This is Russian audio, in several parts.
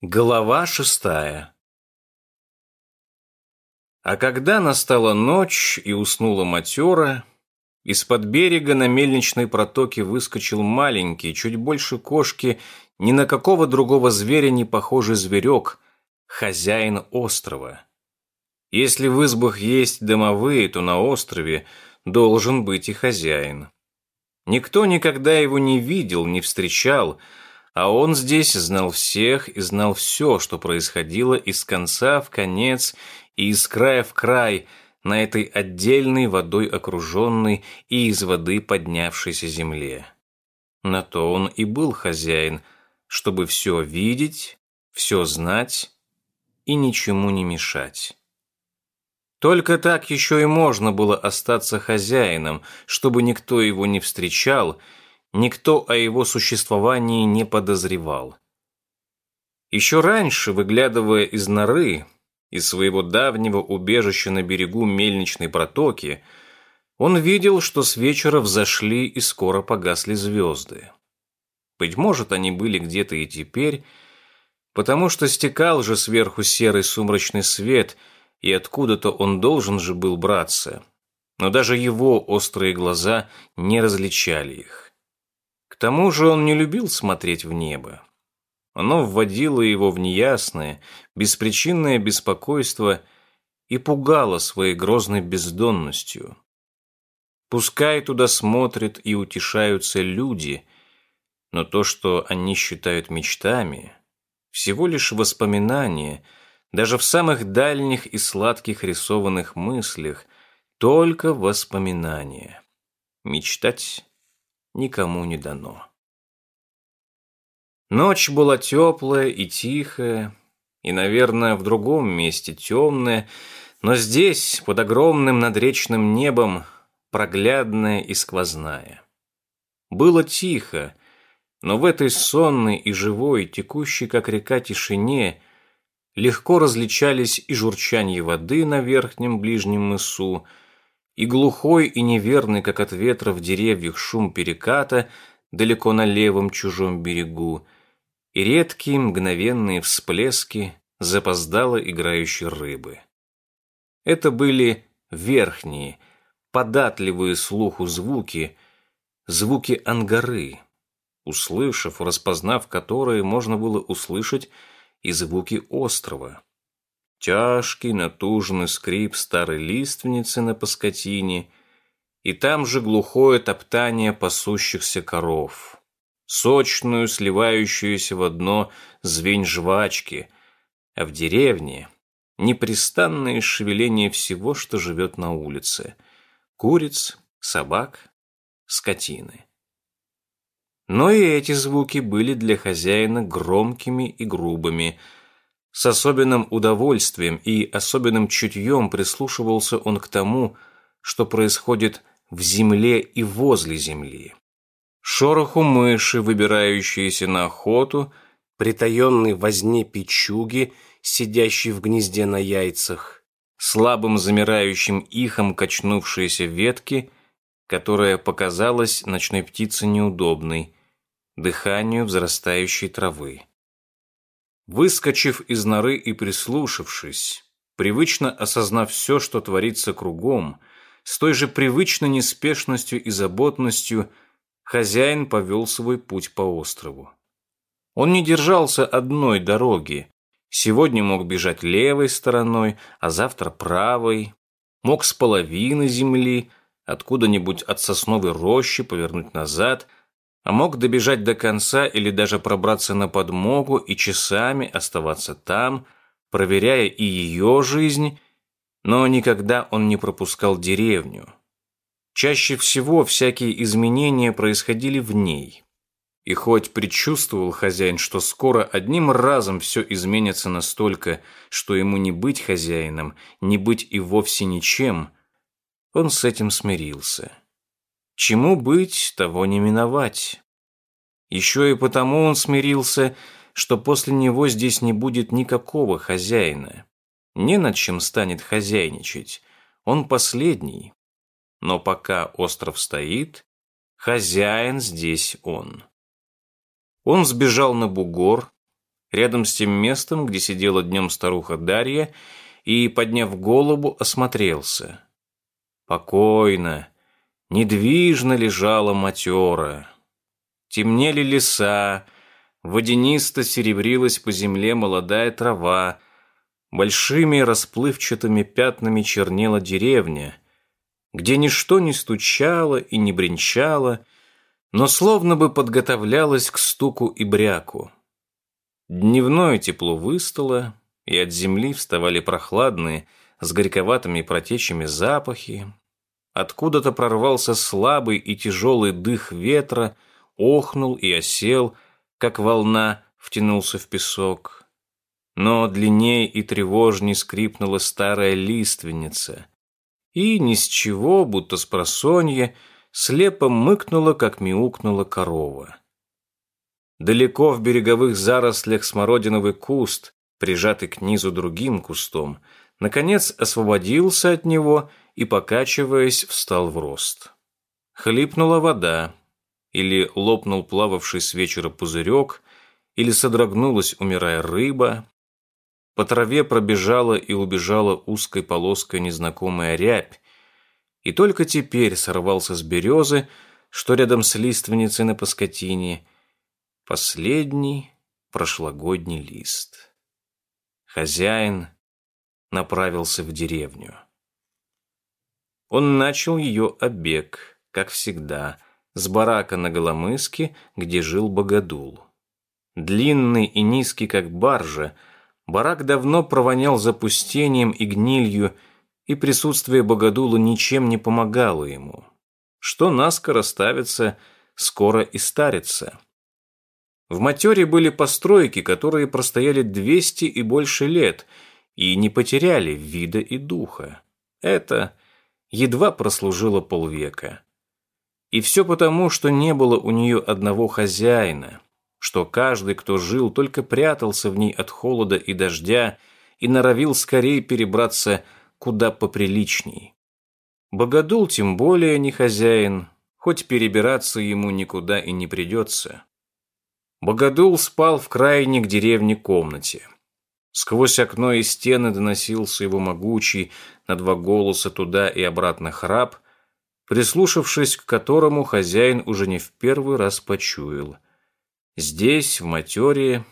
Глава шестая А когда настала ночь и уснула матера, из-под берега на мельничной протоке выскочил маленький, чуть больше кошки, ни на какого другого зверя не похожий зверек, хозяин острова. Если в избах есть домовые, то на острове должен быть и хозяин. Никто никогда его не видел, не встречал, а он здесь знал всех и знал все, что происходило из конца в конец и из края в край на этой отдельной водой окруженной и из воды поднявшейся земле. На то он и был хозяин, чтобы все видеть, все знать и ничему не мешать. Только так еще и можно было остаться хозяином, чтобы никто его не встречал никто о его существовании не подозревал. Еще раньше, выглядывая из норы, из своего давнего убежища на берегу мельничной протоки, он видел, что с вечера взошли и скоро погасли звезды. Быть может, они были где-то и теперь, потому что стекал же сверху серый сумрачный свет, и откуда-то он должен же был браться. Но даже его острые глаза не различали их тому же он не любил смотреть в небо. Оно вводило его в неясное, беспричинное беспокойство и пугало своей грозной бездонностью. Пускай туда смотрят и утешаются люди, но то, что они считают мечтами, всего лишь воспоминания, даже в самых дальних и сладких рисованных мыслях, только воспоминания. Мечтать никому не дано. Ночь была теплая и тихая, и, наверное, в другом месте темная, но здесь, под огромным надречным небом, проглядная и сквозная. Было тихо, но в этой сонной и живой, текущей, как река, тишине легко различались и журчание воды на верхнем ближнем мысу, и глухой и неверный, как от ветра в деревьях, шум переката далеко на левом чужом берегу, и редкие мгновенные всплески запоздало играющей рыбы. Это были верхние, податливые слуху звуки, звуки ангары, услышав, распознав которые, можно было услышать и звуки острова. Тяжкий, натужный скрип старой лиственницы на паскотине, и там же глухое топтание пасущихся коров, сочную, сливающуюся в одно звень жвачки, а в деревне непрестанное шевеление всего, что живет на улице — куриц, собак, скотины. Но и эти звуки были для хозяина громкими и грубыми — с особенным удовольствием и особенным чутьем прислушивался он к тому, что происходит в земле и возле земли. Шороху мыши, выбирающиеся на охоту, притаенной возне печуги, сидящей в гнезде на яйцах, слабым замирающим ихом качнувшиеся ветки, которая показалась ночной птице неудобной, дыханию взрастающей травы. Выскочив из норы и прислушавшись, привычно осознав все, что творится кругом, с той же привычной неспешностью и заботностью хозяин повел свой путь по острову. Он не держался одной дороги. Сегодня мог бежать левой стороной, а завтра правой. Мог с половины земли, откуда-нибудь от сосновой рощи повернуть назад – а мог добежать до конца или даже пробраться на подмогу и часами оставаться там, проверяя и ее жизнь, но никогда он не пропускал деревню. Чаще всего всякие изменения происходили в ней. И хоть предчувствовал хозяин, что скоро одним разом все изменится настолько, что ему не быть хозяином, не быть и вовсе ничем, он с этим смирился. Чему быть, того не миновать. Еще и потому он смирился, что после него здесь не будет никакого хозяина. Не над чем станет хозяйничать. Он последний. Но пока остров стоит, хозяин здесь он. Он сбежал на бугор, рядом с тем местом, где сидела днем старуха Дарья, и, подняв голову, осмотрелся. Покойно, недвижно лежала матера. Темнели леса, водянисто серебрилась по земле молодая трава, большими расплывчатыми пятнами чернела деревня, где ничто не стучало и не бренчало, но словно бы подготовлялось к стуку и бряку. Дневное тепло выстало, и от земли вставали прохладные, с горьковатыми протечами запахи. Откуда-то прорвался слабый и тяжелый дых ветра, охнул и осел, как волна втянулся в песок. Но длиннее и тревожней скрипнула старая лиственница, и ни с чего, будто с просонья, слепо мыкнула, как мяукнула корова. Далеко в береговых зарослях смородиновый куст, прижатый к низу другим кустом, наконец освободился от него и, покачиваясь, встал в рост. Хлипнула вода, или лопнул плававший с вечера пузырек, или содрогнулась, умирая рыба. По траве пробежала и убежала узкой полоской незнакомая рябь, и только теперь сорвался с березы, что рядом с лиственницей на Паскотине, последний прошлогодний лист. Хозяин направился в деревню. Он начал ее обег, как всегда, с барака на Голомыске, где жил Богодул. Длинный и низкий, как баржа, барак давно провонял запустением и гнилью, и присутствие Богодула ничем не помогало ему. Что наскоро ставится, скоро и старится. В матере были постройки, которые простояли 200 и больше лет и не потеряли вида и духа. Это едва прослужило полвека. И все потому, что не было у нее одного хозяина, что каждый, кто жил, только прятался в ней от холода и дождя и норовил скорее перебраться куда поприличней. Богодул тем более не хозяин, хоть перебираться ему никуда и не придется. Богодул спал в крайней к деревне комнате. Сквозь окно и стены доносился его могучий на два голоса туда и обратно храп, прислушавшись к которому хозяин уже не в первый раз почуял. Здесь, в матере,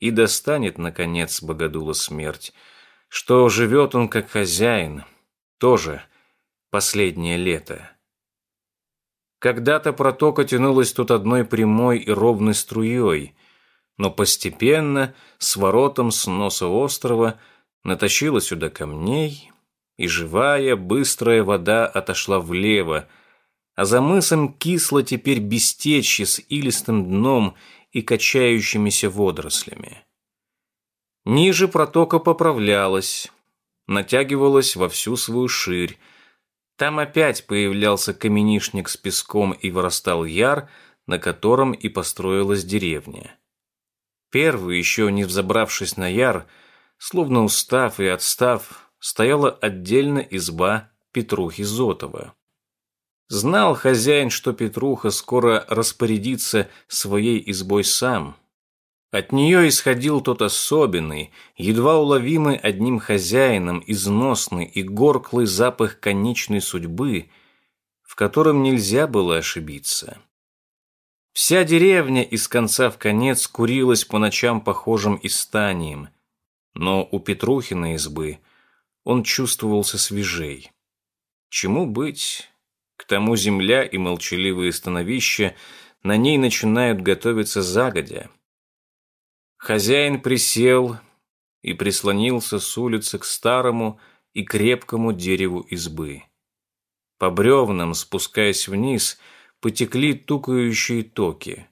и достанет, наконец, Богодула смерть, что живет он как хозяин, тоже последнее лето. Когда-то протока тянулась тут одной прямой и ровной струей, но постепенно, с воротом с носа острова, натащила сюда камней, и живая, быстрая вода отошла влево, а за мысом кисло теперь бестечье с илистым дном и качающимися водорослями. Ниже протока поправлялась, натягивалась во всю свою ширь. Там опять появлялся каменишник с песком и вырастал яр, на котором и построилась деревня. Первый, еще не взобравшись на яр, словно устав и отстав, стояла отдельно изба Петрухи Зотова. Знал хозяин, что Петруха скоро распорядится своей избой сам – от нее исходил тот особенный, едва уловимый одним хозяином, износный и горклый запах конечной судьбы, в котором нельзя было ошибиться. Вся деревня из конца в конец курилась по ночам похожим истанием, но у Петрухиной избы он чувствовался свежей. Чему быть? К тому земля и молчаливые становища на ней начинают готовиться загодя. Хозяин присел и прислонился с улицы к старому и крепкому дереву избы. По бревнам, спускаясь вниз, потекли тукающие токи.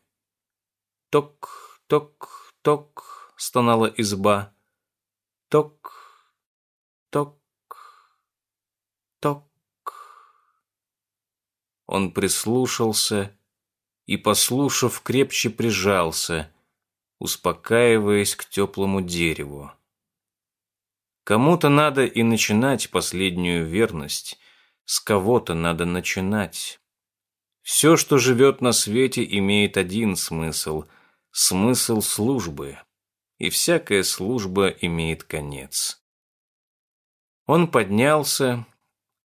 Ток, ток, ток, стонала изба. Ток, ток, ток. Он прислушался и, послушав, крепче прижался, успокаиваясь к теплому дереву. Кому-то надо и начинать последнюю верность, с кого-то надо начинать. Все, что живет на свете, имеет один смысл – смысл службы. и всякая служба имеет конец. Он поднялся,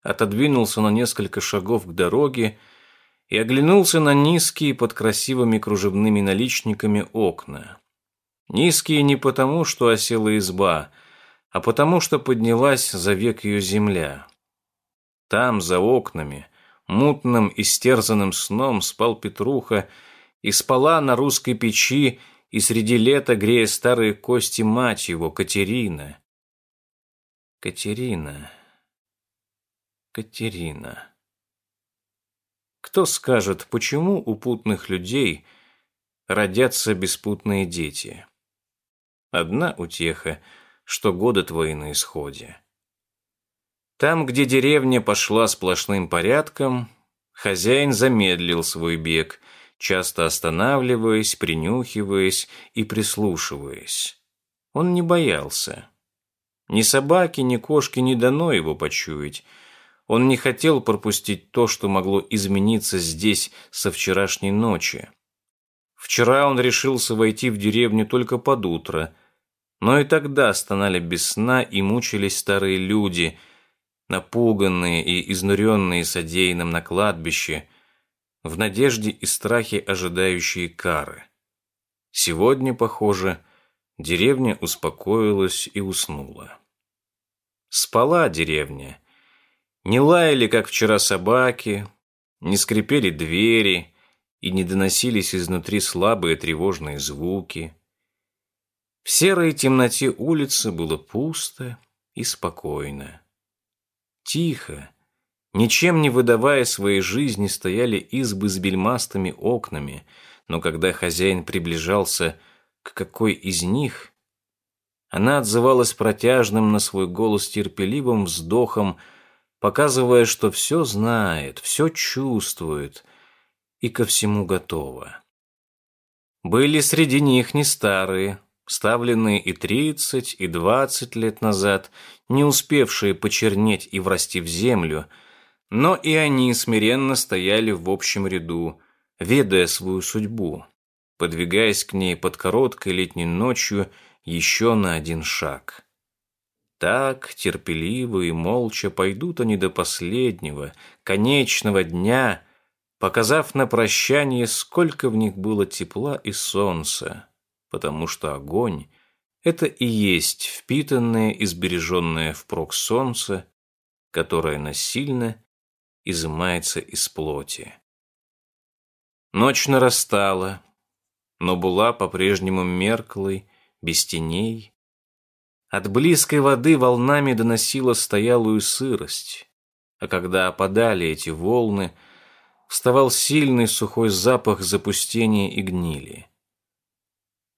отодвинулся на несколько шагов к дороге и оглянулся на низкие под красивыми кружевными наличниками окна. Низкие не потому, что осела изба, а потому, что поднялась за век ее земля. Там, за окнами, мутным и стерзанным сном спал Петруха и спала на русской печи и среди лета, грея старые кости мать его, Катерина. Катерина. Катерина. Кто скажет, почему у путных людей родятся беспутные дети? Одна утеха, что годы твои на исходе. Там, где деревня пошла сплошным порядком, хозяин замедлил свой бег, часто останавливаясь, принюхиваясь и прислушиваясь. Он не боялся. Ни собаки, ни кошки не дано его почуять. Он не хотел пропустить то, что могло измениться здесь со вчерашней ночи. Вчера он решился войти в деревню только под утро, но и тогда стонали без сна и мучились старые люди – напуганные и изнуренные содеянным на кладбище, в надежде и страхе ожидающие кары. Сегодня, похоже, деревня успокоилась и уснула. Спала деревня. Не лаяли, как вчера, собаки, не скрипели двери и не доносились изнутри слабые тревожные звуки. В серой темноте улицы было пусто и спокойно. Тихо, ничем не выдавая своей жизни, стояли избы с бельмастыми окнами, но когда хозяин приближался к какой из них, она отзывалась протяжным на свой голос терпеливым вздохом, показывая, что все знает, все чувствует и ко всему готова. Были среди них не старые, ставленные и тридцать, и двадцать лет назад, не успевшие почернеть и врасти в землю, но и они смиренно стояли в общем ряду, ведая свою судьбу, подвигаясь к ней под короткой летней ночью еще на один шаг. Так, терпеливо и молча пойдут они до последнего, конечного дня, показав на прощание, сколько в них было тепла и солнца, потому что огонь — это и есть впитанное и сбереженное впрок солнце, которое насильно изымается из плоти. Ночь нарастала, но была по-прежнему мерклой, без теней. От близкой воды волнами доносила стоялую сырость, а когда опадали эти волны, вставал сильный сухой запах запустения и гнили.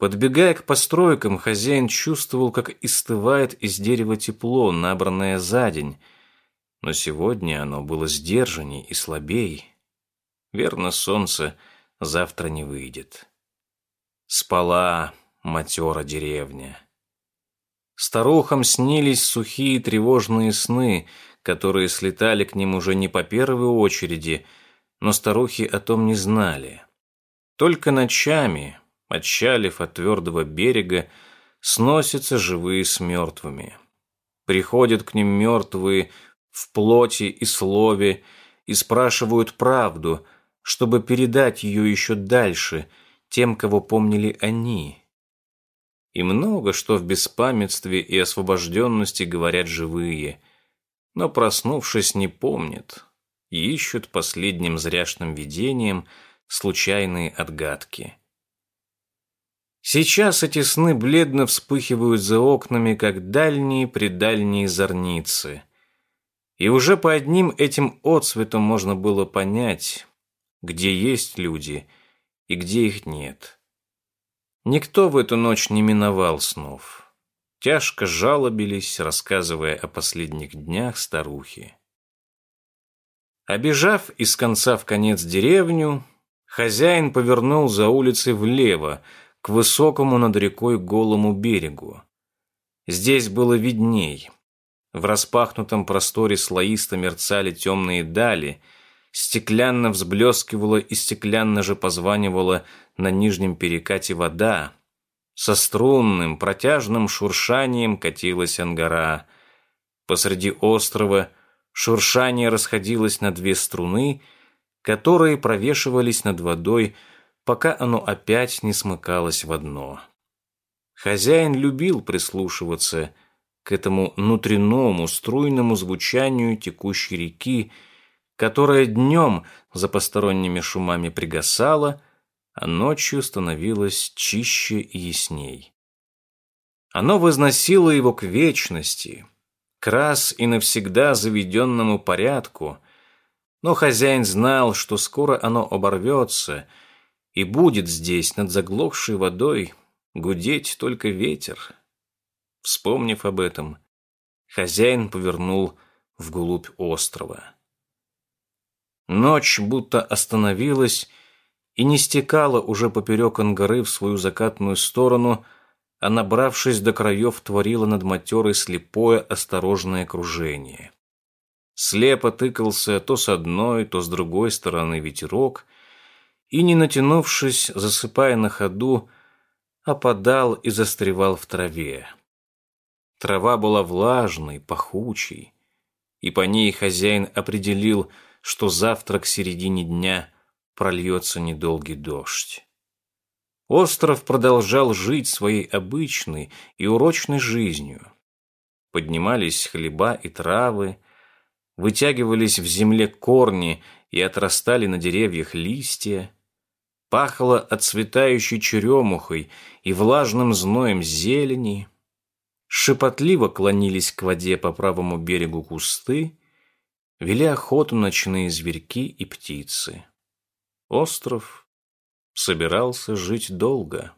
Подбегая к постройкам, хозяин чувствовал, как истывает из дерева тепло, набранное за день, но сегодня оно было сдержанней и слабей. Верно, солнце завтра не выйдет. Спала матера деревня. Старухам снились сухие тревожные сны, которые слетали к ним уже не по первой очереди, но старухи о том не знали. Только ночами, отчалив от твердого берега, сносятся живые с мертвыми. Приходят к ним мертвые в плоти и слове и спрашивают правду, чтобы передать ее еще дальше тем, кого помнили они. И много что в беспамятстве и освобожденности говорят живые, но, проснувшись, не помнят и ищут последним зряшным видением случайные отгадки. Сейчас эти сны бледно вспыхивают за окнами, как дальние-предальние зорницы. И уже по одним этим отцветам можно было понять, где есть люди и где их нет. Никто в эту ночь не миновал снов. Тяжко жалобились, рассказывая о последних днях старухи. Обежав из конца в конец деревню, хозяин повернул за улицей влево, к высокому над рекой голому берегу. Здесь было видней. В распахнутом просторе слоисто мерцали темные дали, стеклянно взблескивала и стеклянно же позванивала на нижнем перекате вода. Со струнным, протяжным шуршанием катилась ангара. Посреди острова шуршание расходилось на две струны, которые провешивались над водой, пока оно опять не смыкалось в одно. Хозяин любил прислушиваться к этому внутреннему струйному звучанию текущей реки, которая днем за посторонними шумами пригасала, а ночью становилась чище и ясней. Оно возносило его к вечности, к раз и навсегда заведенному порядку, но хозяин знал, что скоро оно оборвется и будет здесь, над заглохшей водой, гудеть только ветер. Вспомнив об этом, хозяин повернул вглубь острова. Ночь будто остановилась и не стекала уже поперек ангары в свою закатную сторону, а, набравшись до краев, творила над матерой слепое осторожное кружение. Слепо тыкался то с одной, то с другой стороны ветерок, и, не натянувшись, засыпая на ходу, опадал и застревал в траве. Трава была влажной, пахучей, и по ней хозяин определил, что завтра к середине дня прольется недолгий дождь. Остров продолжал жить своей обычной и урочной жизнью. Поднимались хлеба и травы, вытягивались в земле корни и отрастали на деревьях листья, пахло отцветающей черемухой и влажным зноем зелени, шепотливо клонились к воде по правому берегу кусты, вели охоту ночные зверьки и птицы. Остров собирался жить долго.